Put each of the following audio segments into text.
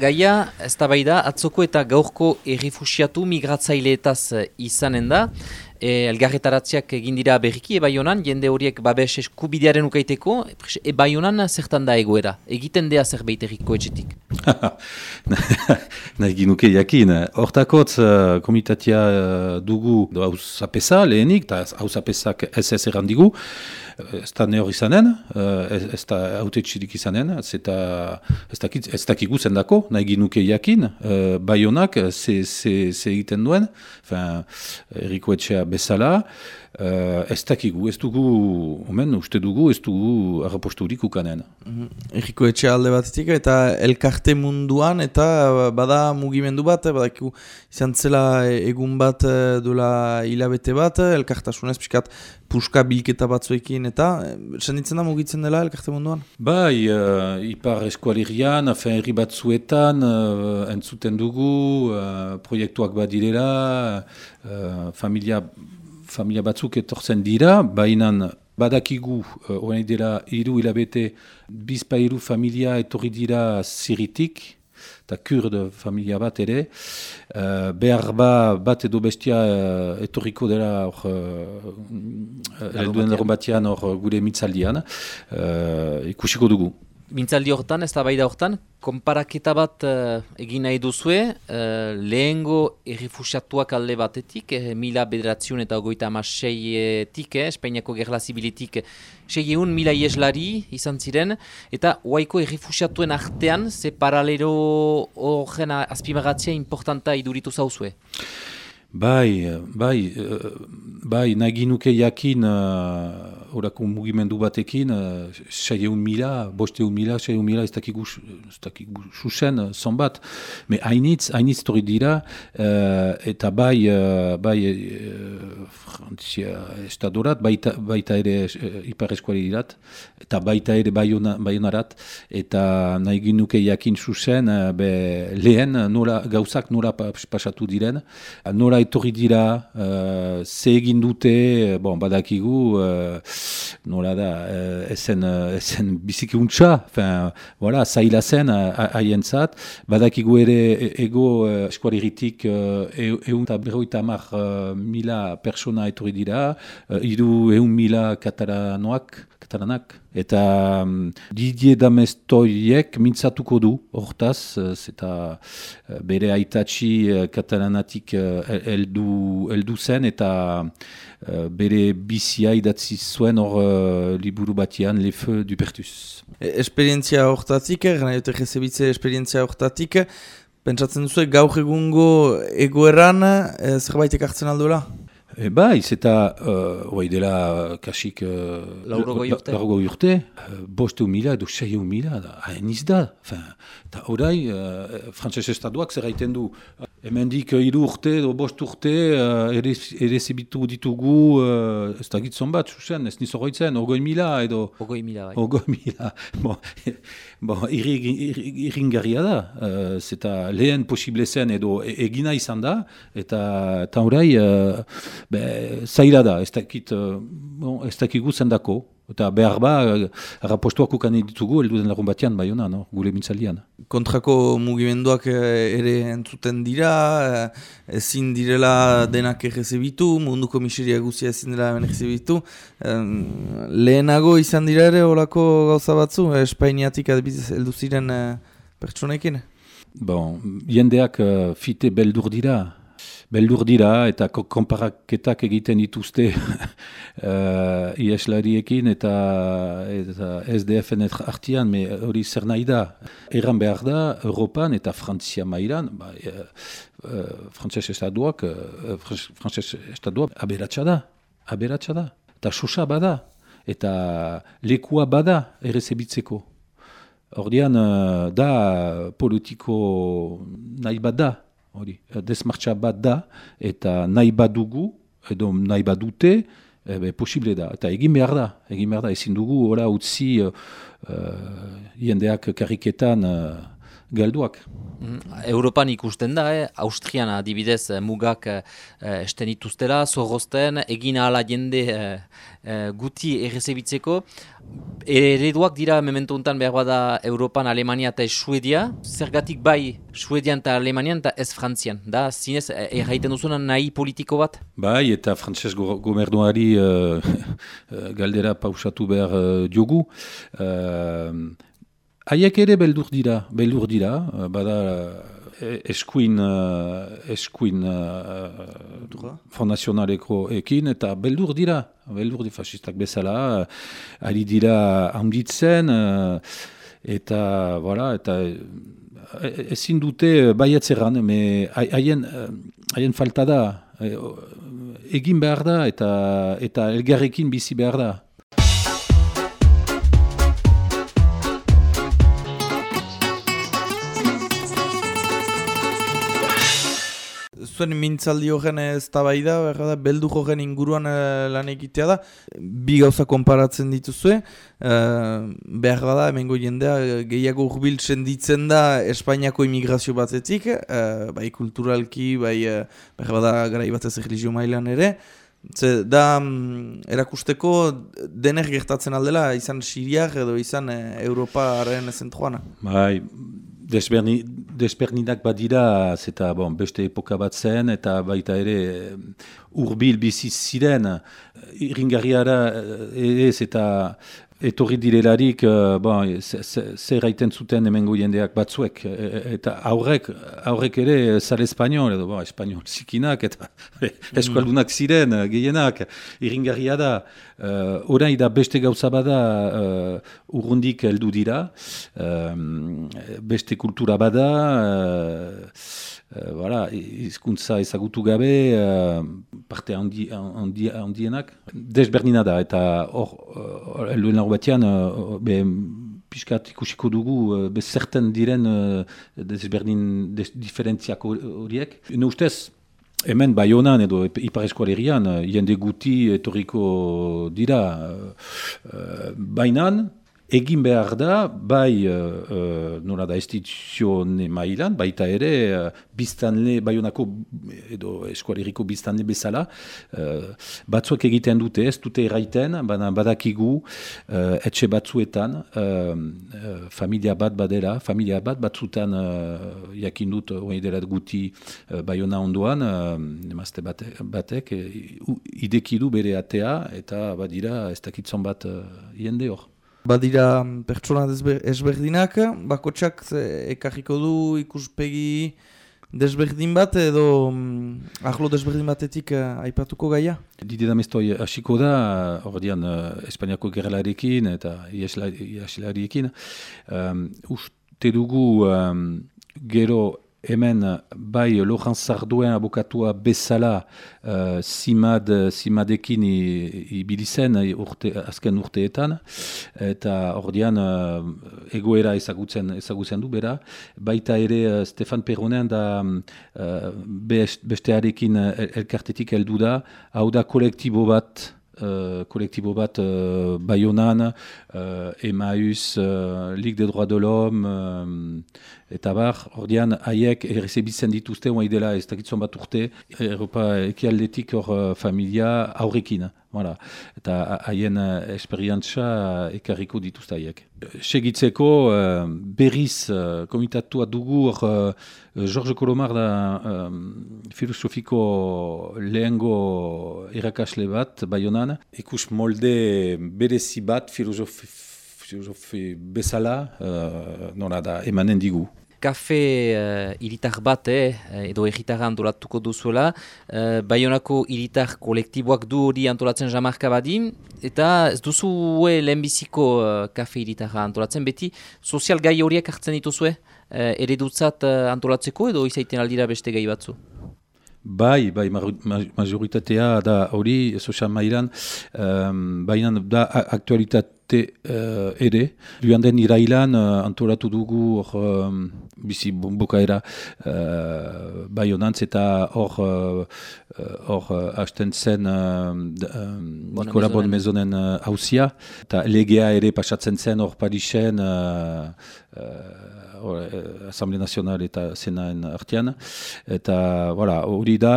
Gaia, ez da bai da, atzoko eta gaurko errefusiatu migratzaileetaz izanen da. E, elgarretaratziak egin dira berriki ebaionan, jende horiek babes eskubidearen ukaiteko, ebaionan zertan da egoera, egiten dea zerbait erriko etxetik. Nahi ginuke jakin, hortakotz uh, komitatia uh, dugu hau zapesa lehenik, eta hau zapesak ez ez errandigu, ez da nehor izanen, uh, ez da haute txirik izanen, ez, eta, ez, dakit, ez dakigu zendako, nahi ginuke jakin, uh, baionak ze, ze, ze egiten duen, erriko etxea bezala, Uh, ez dakigu, ez dugu, omen, uste dugu, ez dugu arraposturik ukanen. Mm Eriko etxe alde batetik eta elkarte munduan eta bada mugimendu bat, badakigu izan zela egun bat duela hilabete bat, elkartasunez pixkat puska bilketa batzuekin eta senditzen da mugitzen dela elkarte munduan? Bai, uh, ipar eskualirian, afen herri batzuetan, uh, entzuten dugu, uh, proiektuak badirela, uh, familia familia batzuk etortzen dira, baina badakigu, uh, dira, iru hilabete, bizpa iru familia etorri dira ziritik, eta kurd familia bat ere, uh, behar ba, bat edo bestia uh, etorriko dela hor, uh, elduen hor gure mitzaldian, uh, ikusiko dugu. Mintzaldi hortan, ez da bai da hortan, konparaketa bat uh, egin nahi duzue, uh, lehengo errefusiatuak alde batetik, eh, mila bederatziun eta ogoita ama seietik, eh, Espainiako gerla zibilitik, seieun mila ieslari izan ziren, eta oaiko errefusiatuen artean, ze paralelo horren azpimagatzea importanta iduritu zauzue? Bai, bai, bai, nahi nuke jakin uh, orako mugimendu batekin, uh, saieun mila, bosteun mila, saieun mila, ez dakigu susen, uh, zonbat. Me hainitz, hainitz torri dira, uh, eta bai, uh, bai, uh, frantzia estadorat, baita, baita ere uh, ipar eskualirat, eta baita ere baionarat, eta nahi nuke jakin susen, uh, be, lehen, nora, gauzak nora pasatu diren, nora etorri dira, uh, ze egin dute, bon, badakigu, uh, nola da, uh, esen, uh, esen biziki untxa, fin, voilà, zaila zen haien zat, badakigu ere e, ego uh, eskualiritik uh, egun eta berroita mar mila persona etorri dira, iru egun mila katalanoak, katalanak, eta um, Didier Damestoiek mintzatuko du, hortaz, eta uh, bere aitatxi uh, katalanatik eldu, eldu zen, eta uh, bere bizia idatzi zuen hor uh, liburu batian, Le Feu du Pertus. E, esperientzia hortatik, gana jote jezebitze esperientzia hortatik, pentsatzen duzu gaur egungo egoeran, e, zerbait ekartzen aldola? E, bai, zeta, uh, dela, kasik... Uh, Laurogoi urte. Laurogoi urte, uh, boste humila edo sei humila, hain izda. Eta orai, uh, frantzes estaduak zer du. Hemen dik iru urte edo bost urte, uh, ere zebitu ditugu, uh, ez da gitzon bat, susen, ez nizo goitzen, ogoi mila edo... Ogoi mila, bai. Ogoi mila. Bon, bon, irringarria da. Uh, zeta lehen posible zen edo e, egina izan da, eta orai... Uh, be, zaila da, ez dakit, uh, bon, ez dakit guzen dako, eta behar ba, rapostuak ukan ditugu, eldu den lagun batean, bai hona, no? gure mintzalian. Kontrako mugimenduak eh, ere entzuten dira, eh, ezin direla denak errezebitu, munduko miseria guzia ezin dira errezebitu. Lehenago izan dira ere olako gauza batzu, Espainiatik adibidez eldu ziren pertsonekin? Bon, jendeak fite beldur dira, beldur dira eta konparaketak egiten dituzte uh, ieslariekin eta, eta SDF-en artian, me hori zer nahi da. Erran behar da, Europan eta Frantzia mailan, ba, uh, uh, Frantzes estaduak, uh, Frantzes estaduak aberatsa da, aberatsa da. Eta sosa bada, eta lekua bada errezebitzeko. Ordian, uh, da politiko nahi bat da, hori, desmartxa bat da, eta nahi badugu, edo nahi badute, ebe, posible da. Eta egin behar da, egin behar da, ezin dugu, ora, utzi, uh, jendeak kariketan uh, galduak. Mm, Europan ikusten da, eh? Austrian adibidez eh, mugak eh, esten ituztela, zorrozten, egin ahala jende eh, eh, guti errezebitzeko. Ereduak dira memento untan behar bada Europan, Alemania eta Suedia. Zergatik bai Suedian eta Alemanian eta ez Frantzian. Da, zinez, erraiten duzuna nahi politiko bat? Bai, eta Frantses gobernuari galdera pausatu behar uh, diogu. Haiek ere beldur dira, beldur dira, eh, bada eh, eskuin, eh, eskuin fondazionaleko ekin, eta beldur dira, beldur di fascistak bezala, ari dira handitzen, eta, voilà, eta ezin dute baiatzeran, haien, haien falta da, egin behar da, eta, eta elgarrekin bizi behar da. Zuen mintzaldi horren ez tabai da, beldu horren inguruan uh, lan egitea da, bi gauza konparatzen dituzue, uh, behar da, hemengo jendea gehiago urbil senditzen da Espainiako imigrazio batetik, uh, bai kulturalki, bai uh, behar da, gara ibatez religio mailan ere, Ze, da, um, erakusteko dener gertatzen aldela, izan Siriak edo izan uh, Europa haren ezen Bai, desberni, desberninak badira, zeta bon, beste epoka bat zen, eta baita ere urbil bizi ziren, iringarriara ez eta etorri direlarik, bon, zer gaiten zuten hemengo jendeak batzuek, eta aurrek, aurrek ere zare espanol, edo bon, espanol zikinak, eta eskualdunak ziren, gehienak, iringarria da, uh, orain da beste gauza bada uh, urrundik heldu dira, beste kultura bada, uh, voilà, izkuntza ezagutu gabe, uh, parte handi, handi, handienak, desberdina da, eta hor, uh, elduen laur batean, uh, be, piskat ikusiko dugu, be zerten diren desberdin des, diferentziak horiek. Ne ustez, hemen Bayonan edo Ipar Eskualerian, jende guti etoriko dira, uh, bainan, egin behar da, bai uh, nola da estizione mailan, baita ere uh, biztanle, baionako edo eskualeriko biztanle bezala, uh, batzuak egiten dute, ez dute erraiten, bana badakigu uh, etxe batzuetan, uh, familia bat badela, familia bat batzutan uh, jakin dut, oa dela guti uh, baiona ondoan, uh, emazte batek, batek uh, idekidu bere atea, eta badira ez dakitzon bat uh, jende hor. Badira mm, pertsona desberdinak, bakotsak ekarriko du ikuspegi desberdin bat edo mm, ahlo desberdin batetik uh, aipatuko gaia? Dide da mestoi hasiko da, hor dian uh, Espainiako gerrelarekin eta iaxilariekin. Um, uste dugu um, gero hemen bai Lohan Zarduen abokatua bezala uh, simad, simadekin ibili zen urte, azken urteetan. Eta ordian uh, egoera ezagutzen, ezagutzen du bera. Baita ere uh, Stefan Perronen da uh, bestearekin elkartetik heldu da. Hau da kolektibo bat Uh, kolektibo bat uh, Bayonan, uh, Emmaüs, uh, Ligue des droits de l'homme, uh, eta bar, ordean, haiek errezebitzen dituzte, oa idela ez dakitzon bat urte, Europa ekialdetik hor uh, familia aurrekin. Voilà. Eta haien uh, esperiantza ekarriko dituzte haiek. Segitzeko, uh, berriz komitatua dugu hor George Colomar da um, filosofiko lehengo irakasle bat, baionan, ikus molde berezi bat filosofi, filosofi bezala, uh, nola da, emanen digu kafe uh, iritar bat, eh, edo egitarra antolatuko duzuela. Uh, Baionako iritar kolektiboak du hori antolatzen jamarka badin, eta ez duzu lehenbiziko uh, kafe iritarra antolatzen, beti sozial gai horiek hartzen dituzue, uh, eredutzat uh, antolatzeko edo izaiten aldira beste gai batzu? Bai, bai, majoritatea da hori, sozial mailan, um, baina da aktualitate uh, ere. Joan den irailan uh, antolatu dugu hor um, bizi bukaera uh, bai eta hor uh, hor uh, hasten zen uh, Nikola Bon Mezonen hausia, eta legea ere pasatzen zen hor Parisen uh, uh, Asamble Nazional eta Senaen artian, eta hori da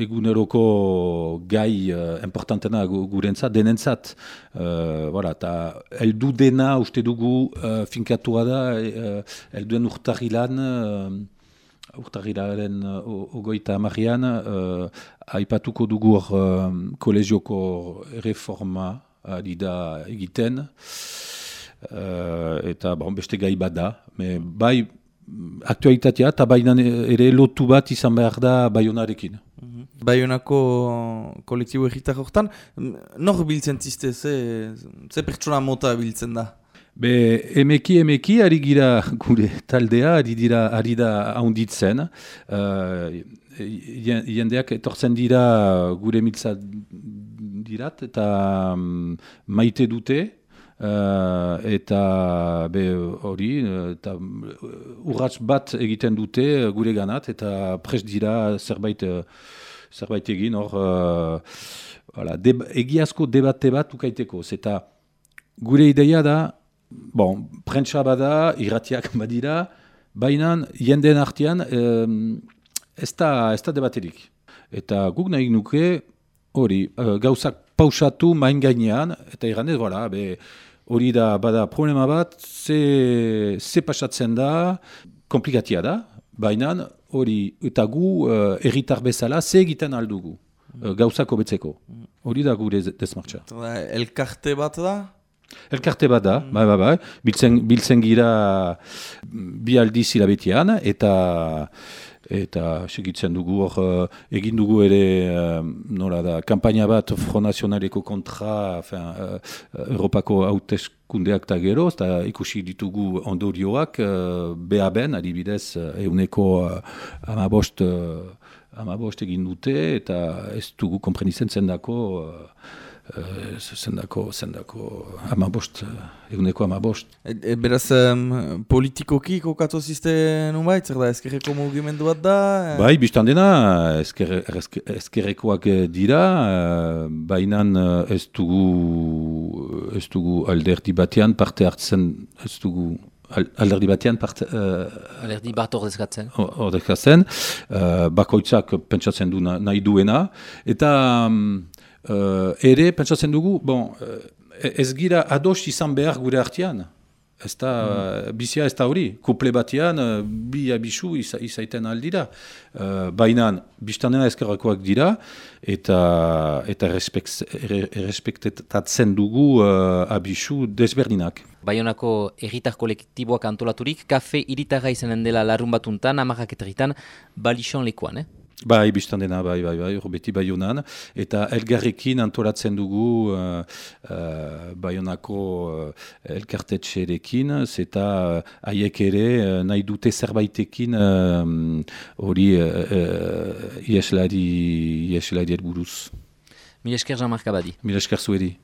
eguneroko gai uh, importantena gurentzat, denentzat, uh, eta eldu dena uste dugu uh, finkatua da, uh, elduen urtarilan, uh, urtarrilaren uh, ogoita amarrian, uh, aipatuko dugu uh, kolegioko reforma ari da egiten, uh, eta bon, beste gai bat Me, bai aktualitatea eta baina ere lotu bat izan behar da baionarekin. Mhm. Baionako kolektibo egitak horretan, nor biltzen ziste, ze, ze pertsona mota biltzen da? Be, emeki, emeki, ari gira gure taldea, ari dira, ari da haunditzen. Uh, jendeak etortzen dira gure miltza dirat eta um, maite dute. Uh, eta be hori, eta urratz bat egiten dute gure ganat, eta pres dira zerbait, zerbait egin, hor, uh, voilà, egiazko debate bat ukaiteko. Eta gure ideia da, bon, prentsa bada, irratiak badira, baina jendeen artean ez da, ez da debaterik. Eta guk nahi nuke hori uh, gauzak pausatu main gainean, eta iranez, voilà, hori da bada problema bat, ze, ze pasatzen da, komplikatia da, baina hori eta gu uh, erritar bezala ze egiten aldugu. Uh, gauzako betzeko. Hori da gure desmartza. Elkarte bat da? Elkarte bat da, mm. bai, bai, bai. Biltzen, biltzen gira bi aldiz hilabetian, eta eta segitzen dugu hor, uh, egin dugu ere, uh, nola da, kampaina bat Front Nazionaleko kontra, fin, uh, Europako hauteskundeak eta gero, eta ikusi ditugu ondorioak, uh, beha adibidez, uh, euneko uh, amabost, uh, amabost egin dute, eta ez dugu komprenitzen zendako, uh, zendako, zendako amabost, eguneko amabost. E, e, beraz, um, politikoki kokatu ziste nunbait, zer da, ezkerreko mugimendu bat da? Bai, biztan dena, ezker, ezkerrekoak dira, uh, baina ez dugu, ez dugu alderdi batean parte hartzen, ez dugu alderdi batean parte... Uh, alderdi bat ordezkatzen. Ordezkatzen, uh, bakoitzak pentsatzen du nahi duena, eta... Um, uh, ere, pentsatzen dugu, bon, uh, ez gira ados izan behar gure artean. Ez da, mm. bizia ez da hori. Kuple batean, uh, bi abisu iza, izaiten aldira. Uh, Baina, biztanena ezkerrakoak dira, eta, eta respektetatzen dugu uh, abisu desberdinak. Baionako erritar kolektiboak antolaturik, kafe iritarra izanen dela larun batuntan, amarrak eta balixon lekuan, eh? Bai, biztan dena, bai, bai, bai, beti bai honan. Eta elgarrekin antolatzen dugu uh, uh, baionako uh, elkartetxerekin, zeta haiek ere uh, nahi dute zerbaitekin hori uh, uh, ieslari, ieslari erburuz. Mil esker Jean-Marc Abadi. Mil esker zuedi.